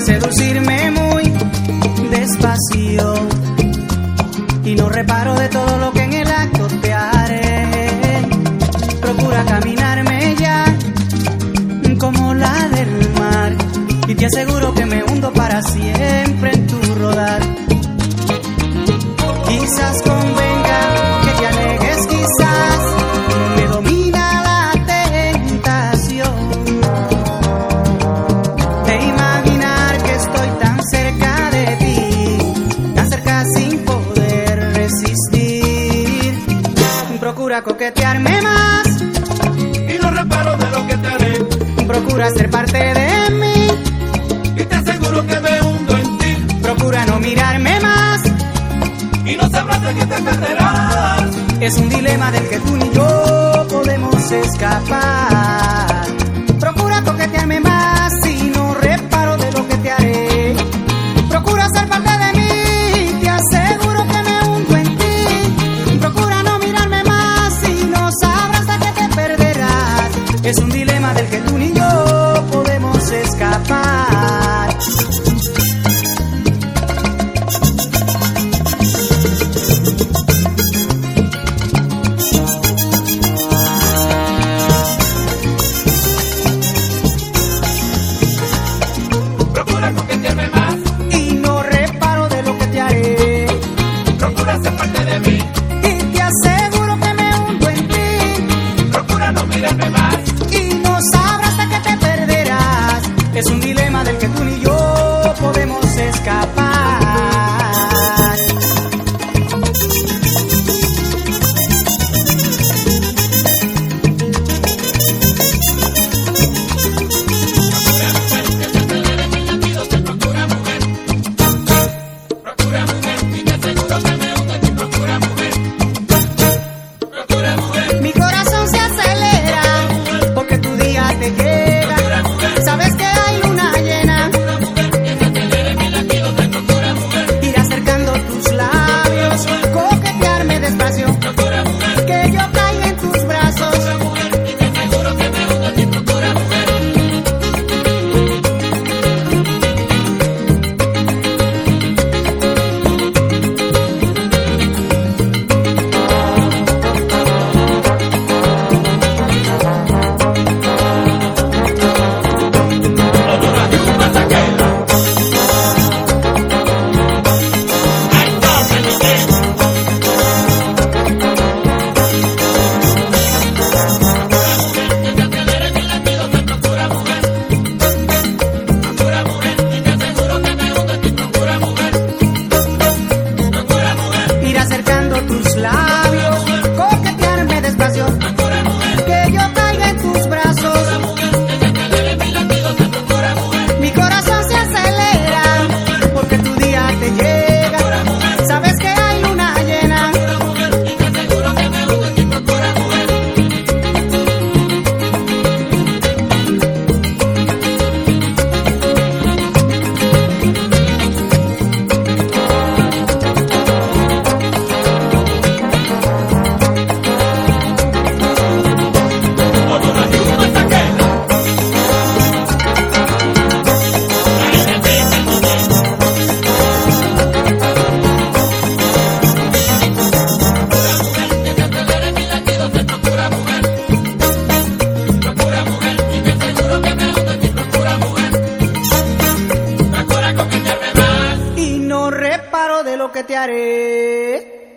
seducirme muy despacio y no reparo de todo lo que en el acto te haré. Procura caminarme ya como la del mar y te aseguro que me hundo para siempre. Procura coquetearme más. Y no reparo de lo que te haré. Procura ser parte de mí. Y te aseguro que me hundo en ti. Procura no mirarme más. Y no sabrás de qué te perderás. Es un dilema del que tú ni yo podemos escapar. Es un dilema del que tú ni yo podemos escapar. del que tú ni yo podemos escapar. ત્યારે